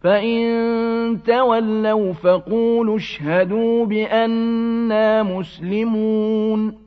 فإن تولوا فقولوا اشهدوا بأنا مسلمون